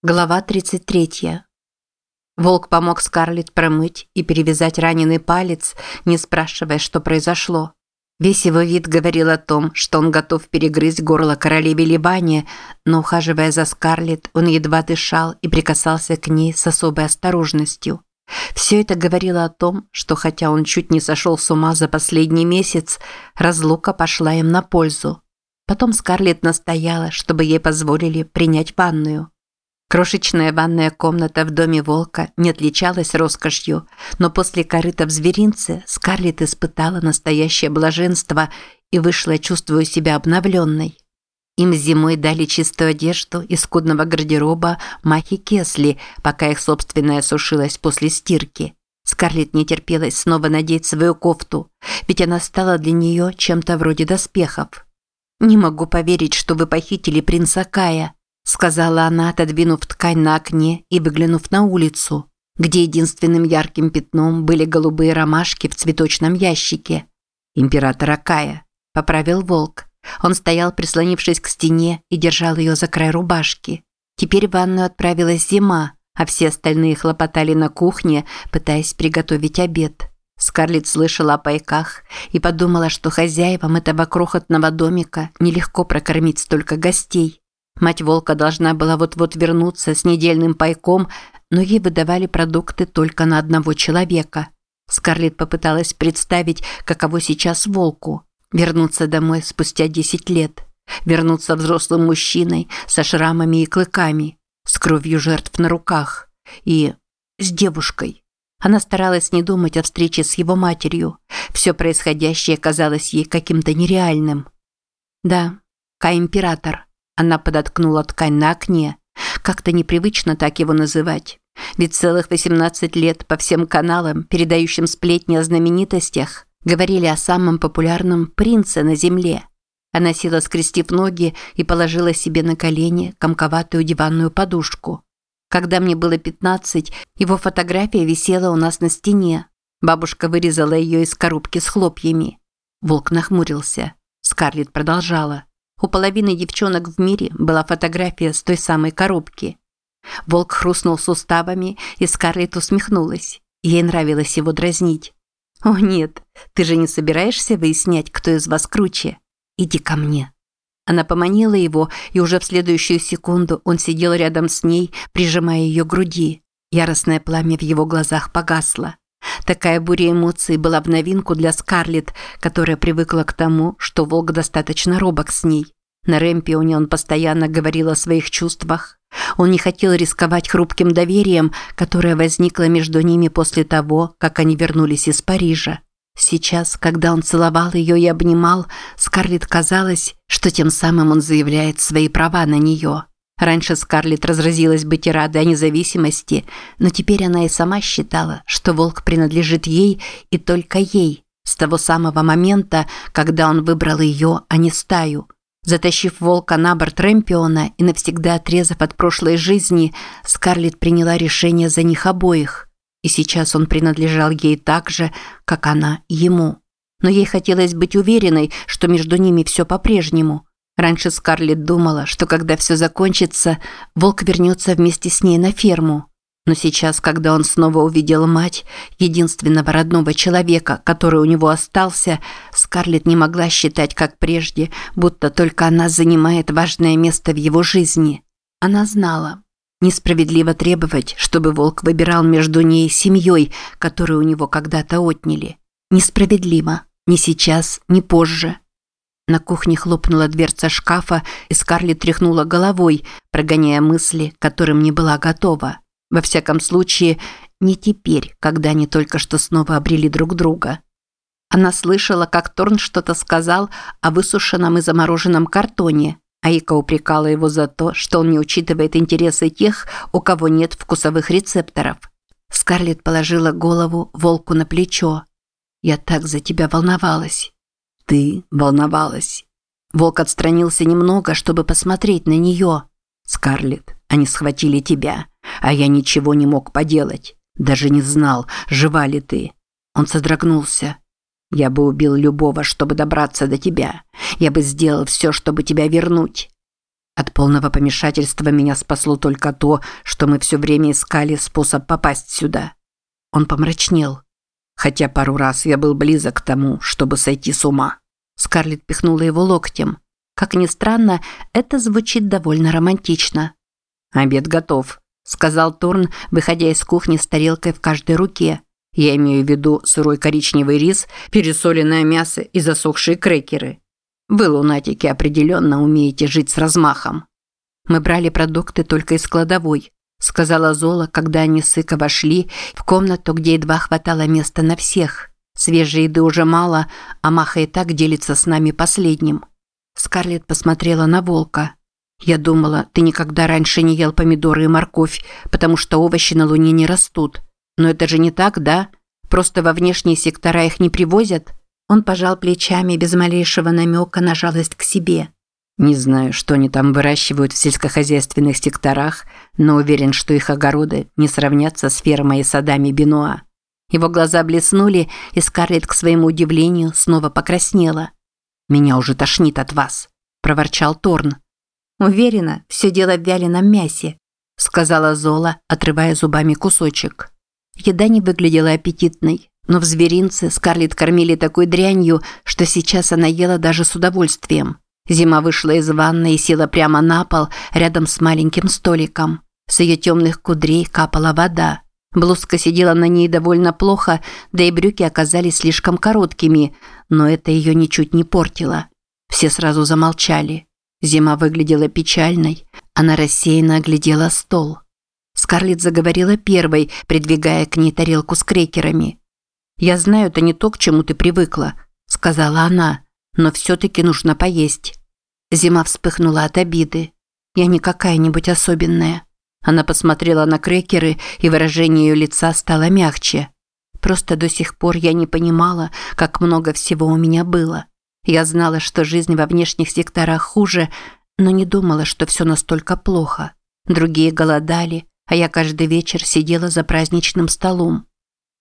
Глава 33. Волк помог Скарлетт промыть и перевязать раненый палец, не спрашивая, что произошло. Весь его вид говорил о том, что он готов перегрызть горло королеве Либане, но, ухаживая за Скарлетт, он едва дышал и прикасался к ней с особой осторожностью. Все это говорило о том, что хотя он чуть не сошел с ума за последний месяц, разлука пошла им на пользу. Потом Скарлетт настояла, чтобы ей позволили принять ванную. Крошечная ванная комната в доме волка не отличалась роскошью, но после корыта в зверинце Скарлетт испытала настоящее блаженство и вышла, чувствуя себя обновленной. Им зимой дали чистую одежду из скудного гардероба Махи Кесли, пока их собственная сушилась после стирки. Скарлетт не терпелась снова надеть свою кофту, ведь она стала для нее чем-то вроде доспехов. «Не могу поверить, что вы похитили принца Кая», сказала она, отодвинув ткань на окне и выглянув на улицу, где единственным ярким пятном были голубые ромашки в цветочном ящике. Императора Кая, поправил волк. Он стоял, прислонившись к стене и держал ее за край рубашки. Теперь в ванную отправилась зима, а все остальные хлопотали на кухне, пытаясь приготовить обед. Скарлетт слышала о пайках и подумала, что хозяевам этого крохотного домика нелегко прокормить столько гостей. Мать волка должна была вот-вот вернуться с недельным пайком, но ей выдавали продукты только на одного человека. Скарлетт попыталась представить, каково сейчас волку. Вернуться домой спустя 10 лет. Вернуться взрослым мужчиной со шрамами и клыками, с кровью жертв на руках. И с девушкой. Она старалась не думать о встрече с его матерью. Все происходящее казалось ей каким-то нереальным. Да, Ка-император. Она подоткнула ткань на окне. Как-то непривычно так его называть. Ведь целых 18 лет по всем каналам, передающим сплетни о знаменитостях, говорили о самом популярном принце на земле. Она села, скрестив ноги, и положила себе на колени комковатую диванную подушку. Когда мне было 15, его фотография висела у нас на стене. Бабушка вырезала ее из коробки с хлопьями. Волк нахмурился. Скарлетт продолжала. У половины девчонок в мире была фотография с той самой коробки. Волк хрустнул суставами, и Скарлетт усмехнулась. Ей нравилось его дразнить. «О нет, ты же не собираешься выяснять, кто из вас круче? Иди ко мне». Она поманила его, и уже в следующую секунду он сидел рядом с ней, прижимая ее к груди. Яростное пламя в его глазах погасло. Такая буря эмоций была в новинку для Скарлетт, которая привыкла к тому, что Волк достаточно робок с ней. На Рэмпионе он постоянно говорил о своих чувствах. Он не хотел рисковать хрупким доверием, которое возникло между ними после того, как они вернулись из Парижа. Сейчас, когда он целовал ее и обнимал, Скарлетт казалось, что тем самым он заявляет свои права на нее. Раньше Скарлетт разразилась бы тирадой о независимости, но теперь она и сама считала, что волк принадлежит ей и только ей, с того самого момента, когда он выбрал ее, а не стаю. Затащив волка на борт Рэмпиона и навсегда отрезав от прошлой жизни, Скарлетт приняла решение за них обоих. И сейчас он принадлежал ей так же, как она ему. Но ей хотелось быть уверенной, что между ними все по-прежнему – Раньше Скарлетт думала, что когда все закончится, волк вернется вместе с ней на ферму. Но сейчас, когда он снова увидел мать, единственного родного человека, который у него остался, Скарлетт не могла считать, как прежде, будто только она занимает важное место в его жизни. Она знала. Несправедливо требовать, чтобы волк выбирал между ней и семьей, которую у него когда-то отняли. Несправедливо. Ни сейчас, ни позже. На кухне хлопнула дверца шкафа, и Скарлетт тряхнула головой, прогоняя мысли, которым не была готова. Во всяком случае, не теперь, когда они только что снова обрели друг друга. Она слышала, как Торн что-то сказал о высушенном и замороженном картоне, а Ика упрекала его за то, что он не учитывает интересы тех, у кого нет вкусовых рецепторов. Скарлетт положила голову волку на плечо. «Я так за тебя волновалась». Ты волновалась. Волк отстранился немного, чтобы посмотреть на нее. Скарлетт, они схватили тебя, а я ничего не мог поделать. Даже не знал, жива ли ты. Он содрогнулся. Я бы убил любого, чтобы добраться до тебя. Я бы сделал все, чтобы тебя вернуть. От полного помешательства меня спасло только то, что мы все время искали способ попасть сюда. Он помрачнел. Хотя пару раз я был близок к тому, чтобы сойти с ума. Скарлетт пихнула его локтем. Как ни странно, это звучит довольно романтично. «Обед готов», – сказал Торн, выходя из кухни с тарелкой в каждой руке. «Я имею в виду сырой коричневый рис, пересоленное мясо и засохшие крекеры. Вы, лунатики, определенно умеете жить с размахом». «Мы брали продукты только из кладовой», – сказала Зола, когда они с Ика вошли в комнату, где едва хватало места на всех. Свежей еды уже мало, а Маха и так делится с нами последним. Скарлетт посмотрела на волка. «Я думала, ты никогда раньше не ел помидоры и морковь, потому что овощи на Луне не растут. Но это же не так, да? Просто во внешние сектора их не привозят?» Он пожал плечами без малейшего намека на жалость к себе. «Не знаю, что они там выращивают в сельскохозяйственных секторах, но уверен, что их огороды не сравнятся с фермой и садами Бенуа». Его глаза блеснули, и Скарлетт, к своему удивлению, снова покраснела – «Меня уже тошнит от вас», – проворчал Торн. «Уверена, все дело в вяленом мясе», – сказала Зола, отрывая зубами кусочек. Еда не выглядела аппетитной, но в зверинце Скарлетт кормили такой дрянью, что сейчас она ела даже с удовольствием. Зима вышла из ванны и села прямо на пол рядом с маленьким столиком. С ее темных кудрей капала вода. Блузка сидела на ней довольно плохо, да и брюки оказались слишком короткими, но это ее ничуть не портило. Все сразу замолчали. Зима выглядела печальной, она рассеянно оглядела стол. Скарлетт заговорила первой, придвигая к ней тарелку с крекерами. «Я знаю, это не то, к чему ты привыкла», – сказала она, – «но все-таки нужно поесть». Зима вспыхнула от обиды. «Я не какая-нибудь особенная». Она посмотрела на крекеры, и выражение ее лица стало мягче. Просто до сих пор я не понимала, как много всего у меня было. Я знала, что жизнь во внешних секторах хуже, но не думала, что все настолько плохо. Другие голодали, а я каждый вечер сидела за праздничным столом.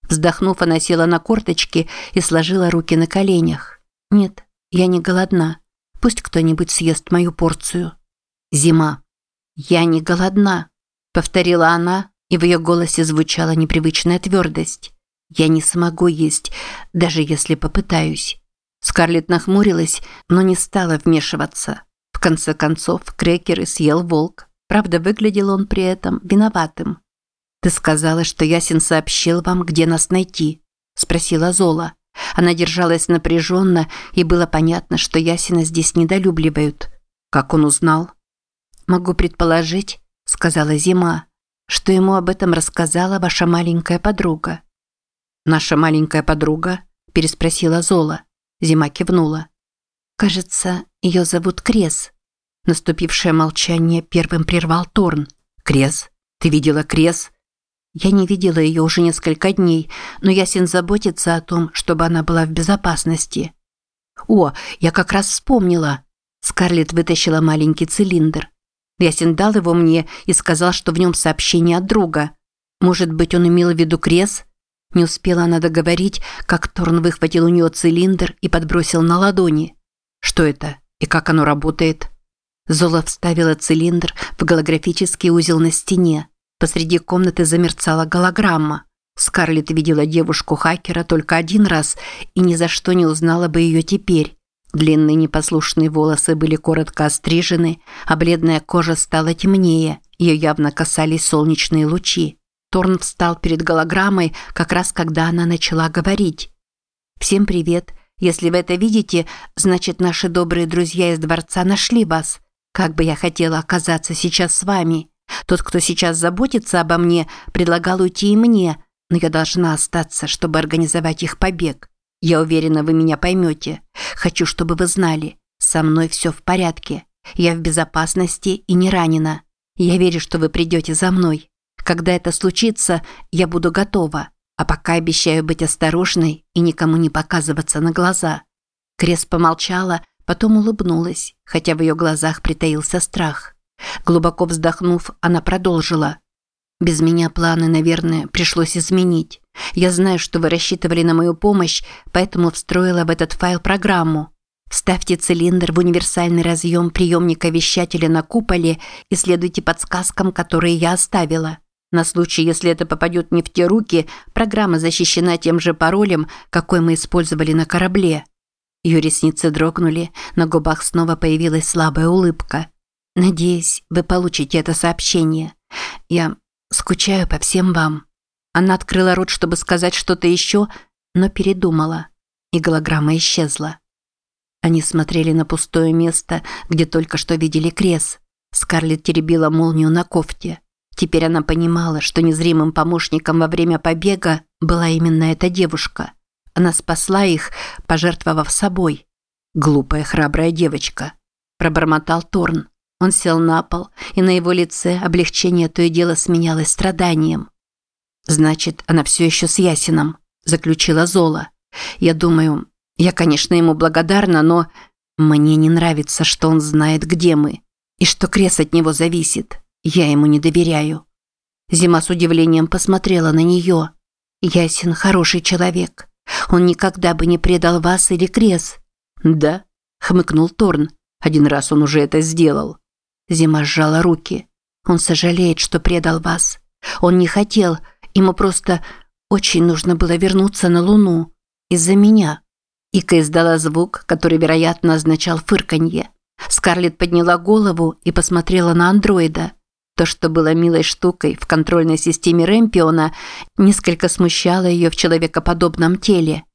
Вздохнув, она села на корточки и сложила руки на коленях. «Нет, я не голодна. Пусть кто-нибудь съест мою порцию». Зима. «Я не голодна», – повторила она, и в ее голосе звучала непривычная твердость. Я не смогу есть, даже если попытаюсь. Скарлетт нахмурилась, но не стала вмешиваться. В конце концов, крекеры съел волк. Правда, выглядел он при этом виноватым. «Ты сказала, что Ясин сообщил вам, где нас найти?» – спросила Зола. Она держалась напряженно, и было понятно, что Ясина здесь недолюбливают. Как он узнал? «Могу предположить», – сказала Зима, – «что ему об этом рассказала ваша маленькая подруга». «Наша маленькая подруга?» – переспросила Зола. Зима кивнула. «Кажется, ее зовут Крес». Наступившее молчание первым прервал Торн. «Крес? Ты видела Крес?» Я не видела ее уже несколько дней, но Ясин заботится о том, чтобы она была в безопасности. «О, я как раз вспомнила!» Скарлетт вытащила маленький цилиндр. Ясин дал его мне и сказал, что в нем сообщение от друга. Может быть, он имел в виду Крес? Не успела она договорить, как Торн выхватил у нее цилиндр и подбросил на ладони. Что это и как оно работает? Зола вставила цилиндр в голографический узел на стене. Посреди комнаты замерцала голограмма. Скарлетт видела девушку-хакера только один раз и ни за что не узнала бы ее теперь. Длинные непослушные волосы были коротко острижены, а бледная кожа стала темнее, ее явно касались солнечные лучи. Торн встал перед голограммой, как раз когда она начала говорить. «Всем привет. Если вы это видите, значит, наши добрые друзья из дворца нашли вас. Как бы я хотела оказаться сейчас с вами. Тот, кто сейчас заботится обо мне, предлагал уйти и мне, но я должна остаться, чтобы организовать их побег. Я уверена, вы меня поймете. Хочу, чтобы вы знали. Со мной все в порядке. Я в безопасности и не ранена. Я верю, что вы придете за мной. Когда это случится, я буду готова, а пока обещаю быть осторожной и никому не показываться на глаза». Крес помолчала, потом улыбнулась, хотя в ее глазах притаился страх. Глубоко вздохнув, она продолжила. «Без меня планы, наверное, пришлось изменить. Я знаю, что вы рассчитывали на мою помощь, поэтому встроила в этот файл программу. Вставьте цилиндр в универсальный разъем приемника вещателя на куполе и следуйте подсказкам, которые я оставила. На случай, если это попадет не в те руки, программа защищена тем же паролем, какой мы использовали на корабле. Ее ресницы дрогнули, на губах снова появилась слабая улыбка. «Надеюсь, вы получите это сообщение. Я скучаю по всем вам». Она открыла рот, чтобы сказать что-то еще, но передумала, и голограмма исчезла. Они смотрели на пустое место, где только что видели Крес. Скарлетт теребила молнию на кофте. Теперь она понимала, что незримым помощником во время побега была именно эта девушка. Она спасла их, пожертвовав собой. Глупая храбрая девочка. Пробормотал Торн. Он сел на пол, и на его лице облегчение то и дело сменялось страданием. «Значит, она все еще с Ясином», – заключила Зола. «Я думаю, я, конечно, ему благодарна, но мне не нравится, что он знает, где мы, и что Крес от него зависит. Я ему не доверяю». Зима с удивлением посмотрела на нее. «Ясин хороший человек. Он никогда бы не предал вас или Крес». «Да», – хмыкнул Торн. «Один раз он уже это сделал». Зима сжала руки. «Он сожалеет, что предал вас. Он не хотел, ему просто очень нужно было вернуться на Луну. Из-за меня». Ика издала звук, который, вероятно, означал фырканье. Скарлетт подняла голову и посмотрела на андроида. То, что было милой штукой в контрольной системе Рэмпиона, несколько смущало ее в человекоподобном теле.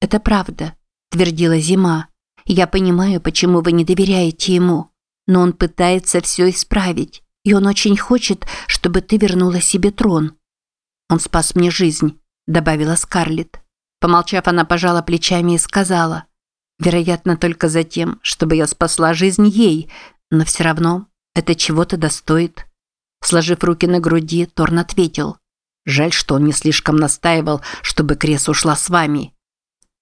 «Это правда», – твердила Зима. «Я понимаю, почему вы не доверяете ему но он пытается все исправить, и он очень хочет, чтобы ты вернула себе трон. Он спас мне жизнь, добавила Скарлетт. Помолчав, она пожала плечами и сказала: "Вероятно, только за тем, чтобы я спасла жизнь ей, но все равно это чего-то достоит". Сложив руки на груди, Торн ответил: "Жаль, что он не слишком настаивал, чтобы Крес ушла с вами.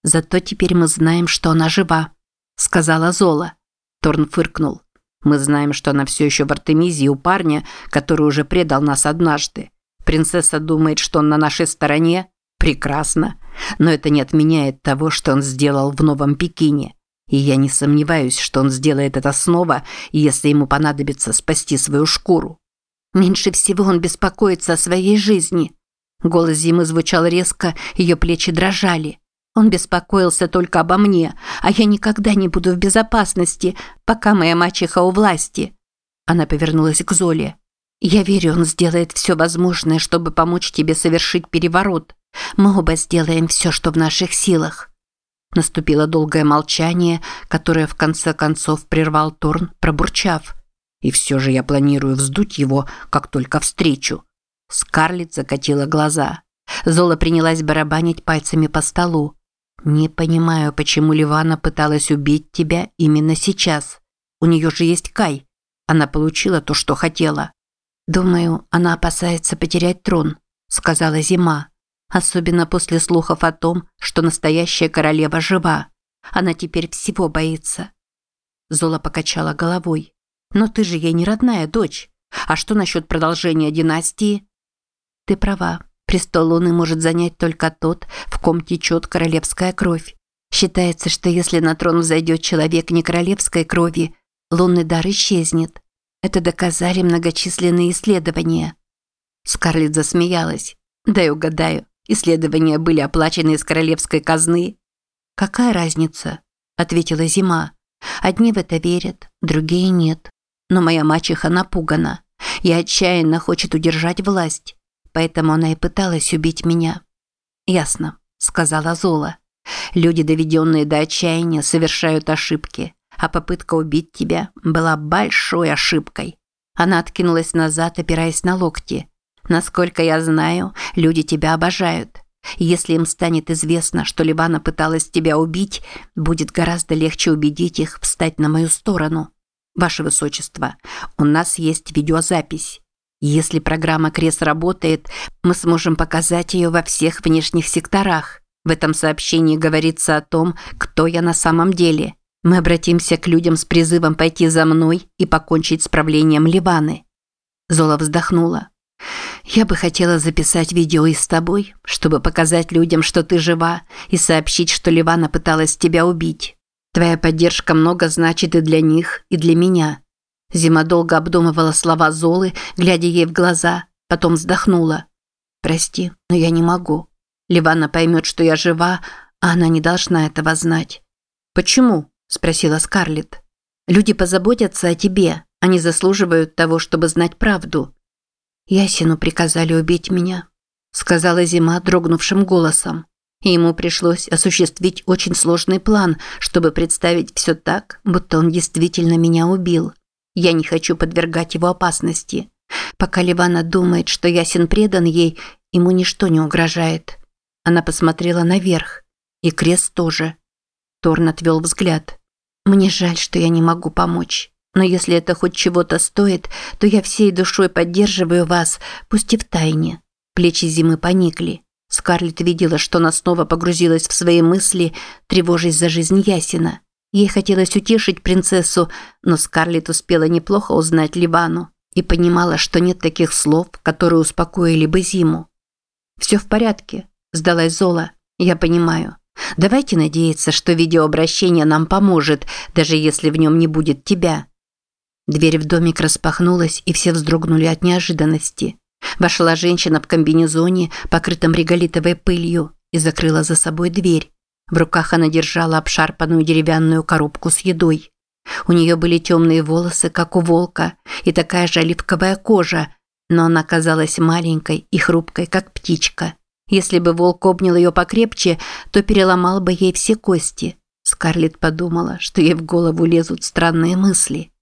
Зато теперь мы знаем, что она жива", сказала Зола. Торн фыркнул. Мы знаем, что она все еще в Артемизии у парня, который уже предал нас однажды. Принцесса думает, что он на нашей стороне. Прекрасно. Но это не отменяет того, что он сделал в Новом Пекине. И я не сомневаюсь, что он сделает это снова, если ему понадобится спасти свою шкуру. Меньше всего он беспокоится о своей жизни. Голос Зимы звучал резко, ее плечи дрожали. Он беспокоился только обо мне, а я никогда не буду в безопасности, пока моя мачеха у власти. Она повернулась к Золе. Я верю, он сделает все возможное, чтобы помочь тебе совершить переворот. Мы оба сделаем все, что в наших силах. Наступило долгое молчание, которое в конце концов прервал Торн, пробурчав: "И все же я планирую вздуть его, как только встречу". Скарлетт закатила глаза. Зола принялась барабанить пальцами по столу. «Не понимаю, почему Ливана пыталась убить тебя именно сейчас. У нее же есть Кай. Она получила то, что хотела». «Думаю, она опасается потерять трон», – сказала Зима. «Особенно после слухов о том, что настоящая королева жива. Она теперь всего боится». Зола покачала головой. «Но ты же ей не родная дочь. А что насчет продолжения династии?» «Ты права. Престол Луны может занять только тот, в ком течет королевская кровь. Считается, что если на трон взойдет человек не королевской крови, лунный дар исчезнет. Это доказали многочисленные исследования. Скарлетт засмеялась. «Дай угадаю, исследования были оплачены из королевской казны». «Какая разница?» – ответила Зима. «Одни в это верят, другие нет. Но моя мачеха напугана и отчаянно хочет удержать власть поэтому она и пыталась убить меня. Ясно, сказала Зола. Люди, доведенные до отчаяния, совершают ошибки, а попытка убить тебя была большой ошибкой. Она откинулась назад, опираясь на локти. Насколько я знаю, люди тебя обожают. Если им станет известно, что Ливана пыталась тебя убить, будет гораздо легче убедить их встать на мою сторону. Ваше высочество, у нас есть видеозапись. Если программа Крес работает, мы сможем показать ее во всех внешних секторах. В этом сообщении говорится о том, кто я на самом деле. Мы обратимся к людям с призывом пойти за мной и покончить с правлением Ливаны. Зола вздохнула. Я бы хотела записать видео и с тобой, чтобы показать людям, что ты жива, и сообщить, что Ливана пыталась тебя убить. Твоя поддержка много значит и для них, и для меня. Зима долго обдумывала слова Золы, глядя ей в глаза, потом вздохнула. Прости, но я не могу. Ливана поймет, что я жива, а она не должна этого знать. Почему? спросила Скарлетт. Люди позаботятся о тебе, они заслуживают того, чтобы знать правду. Ясину приказали убить меня, сказала Зима дрогнувшим голосом. И ему пришлось осуществить очень сложный план, чтобы представить все так, будто он действительно меня убил. Я не хочу подвергать его опасности. Пока Ливана думает, что Ясин предан ей, ему ничто не угрожает. Она посмотрела наверх. И крест тоже. Торн отвел взгляд. «Мне жаль, что я не могу помочь. Но если это хоть чего-то стоит, то я всей душой поддерживаю вас, пусть и в тайне». Плечи зимы поникли. Скарлетт видела, что она снова погрузилась в свои мысли, тревожась за жизнь Ясина. Ей хотелось утешить принцессу, но Скарлетт успела неплохо узнать Ливану и понимала, что нет таких слов, которые успокоили бы Зиму. «Все в порядке», – сдалась Зола. «Я понимаю. Давайте надеяться, что видеообращение нам поможет, даже если в нем не будет тебя». Дверь в домик распахнулась, и все вздрогнули от неожиданности. Вошла женщина в комбинезоне, покрытом реголитовой пылью, и закрыла за собой дверь. В руках она держала обшарпанную деревянную коробку с едой. У нее были темные волосы, как у волка, и такая же оливковая кожа, но она казалась маленькой и хрупкой, как птичка. Если бы волк обнял ее покрепче, то переломал бы ей все кости. Скарлетт подумала, что ей в голову лезут странные мысли.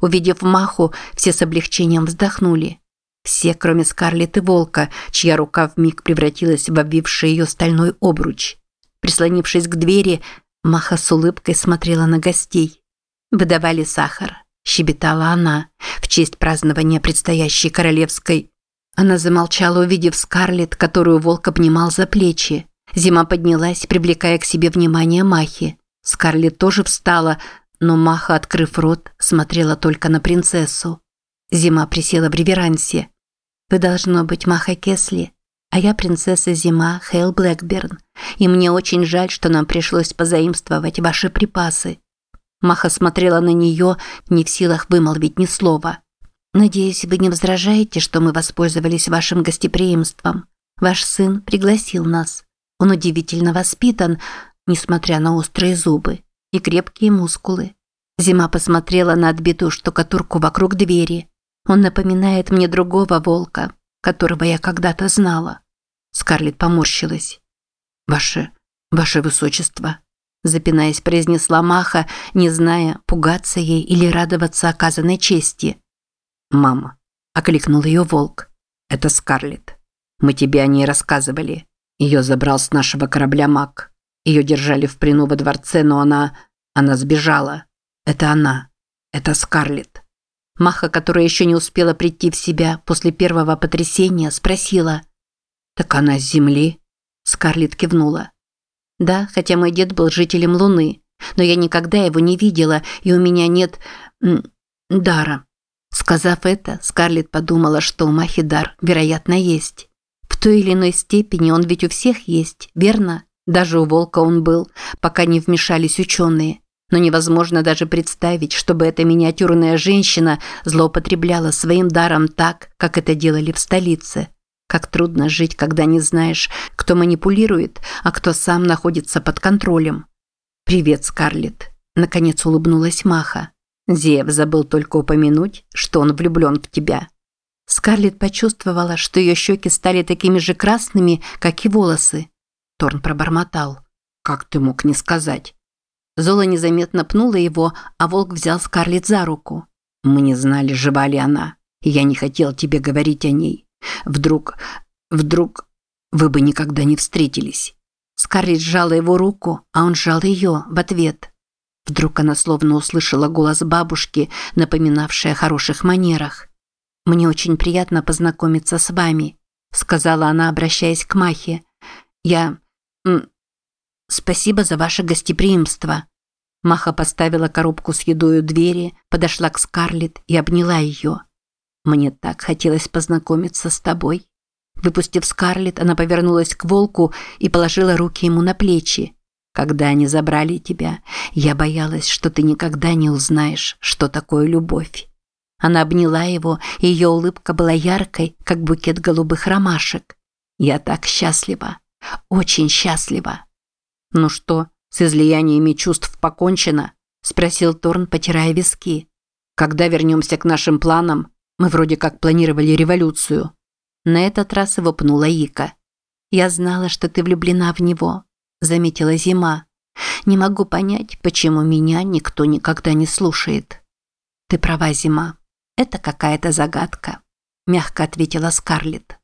Увидев Маху, все с облегчением вздохнули. Все, кроме Скарлетт и Волка, чья рука вмиг превратилась в обвивший ее стальной обруч. Прислонившись к двери, Маха с улыбкой смотрела на гостей. «Выдавали сахар», – щебетала она, в честь празднования предстоящей королевской. Она замолчала, увидев Скарлетт, которую Волк обнимал за плечи. Зима поднялась, привлекая к себе внимание Махи. Скарлетт тоже встала, но Маха, открыв рот, смотрела только на принцессу. Зима присела в реверансе. «Вы должно быть Маха Кесли, а я принцесса Зима Хейл Блэкберн, и мне очень жаль, что нам пришлось позаимствовать ваши припасы». Маха смотрела на нее, не в силах вымолвить ни слова. «Надеюсь, вы не возражаете, что мы воспользовались вашим гостеприимством. Ваш сын пригласил нас. Он удивительно воспитан, несмотря на острые зубы и крепкие мускулы. Зима посмотрела на отбитую штукатурку вокруг двери. Он напоминает мне другого волка, которого я когда-то знала. Скарлетт поморщилась. «Ваше... ваше высочество», запинаясь, произнесла Маха, не зная, пугаться ей или радоваться оказанной чести. «Мама», – окликнул ее волк. «Это Скарлетт. Мы тебе о ней рассказывали. Ее забрал с нашего корабля маг. Ее держали в плену во дворце, но она... Она сбежала. Это она. Это Скарлетт. Маха, которая еще не успела прийти в себя после первого потрясения, спросила. «Так она с Земли?» Скарлетт кивнула. «Да, хотя мой дед был жителем Луны, но я никогда его не видела, и у меня нет... дара». Сказав это, Скарлетт подумала, что у Махи дар, вероятно, есть. В той или иной степени он ведь у всех есть, верно? Даже у волка он был, пока не вмешались ученые. Но невозможно даже представить, чтобы эта миниатюрная женщина злоупотребляла своим даром так, как это делали в столице. Как трудно жить, когда не знаешь, кто манипулирует, а кто сам находится под контролем. «Привет, Скарлетт», – наконец улыбнулась Маха. Зев забыл только упомянуть, что он влюблен в тебя. Скарлетт почувствовала, что ее щеки стали такими же красными, как и волосы. Торн пробормотал. «Как ты мог не сказать?» Зола незаметно пнула его, а волк взял Скарлетт за руку. «Мы не знали, жива ли она. Я не хотел тебе говорить о ней. Вдруг... вдруг... вы бы никогда не встретились». Скарлетт сжала его руку, а он сжал ее в ответ. Вдруг она словно услышала голос бабушки, напоминавший о хороших манерах. «Мне очень приятно познакомиться с вами», – сказала она, обращаясь к Махе. «Я... «Спасибо за ваше гостеприимство». Маха поставила коробку с едой у двери, подошла к Скарлетт и обняла ее. «Мне так хотелось познакомиться с тобой». Выпустив Скарлетт, она повернулась к волку и положила руки ему на плечи. Когда они забрали тебя, я боялась, что ты никогда не узнаешь, что такое любовь. Она обняла его, и ее улыбка была яркой, как букет голубых ромашек. Я так счастлива, очень счастлива. Ну что, с излияниями чувств покончено? спросил Торн, потирая виски. Когда вернемся к нашим планам? Мы вроде как планировали революцию. На этот раз его пнула Ика. Я знала, что ты влюблена в него, заметила Зима. Не могу понять, почему меня никто никогда не слушает. Ты права, Зима. Это какая-то загадка, мягко ответила Скарлетт.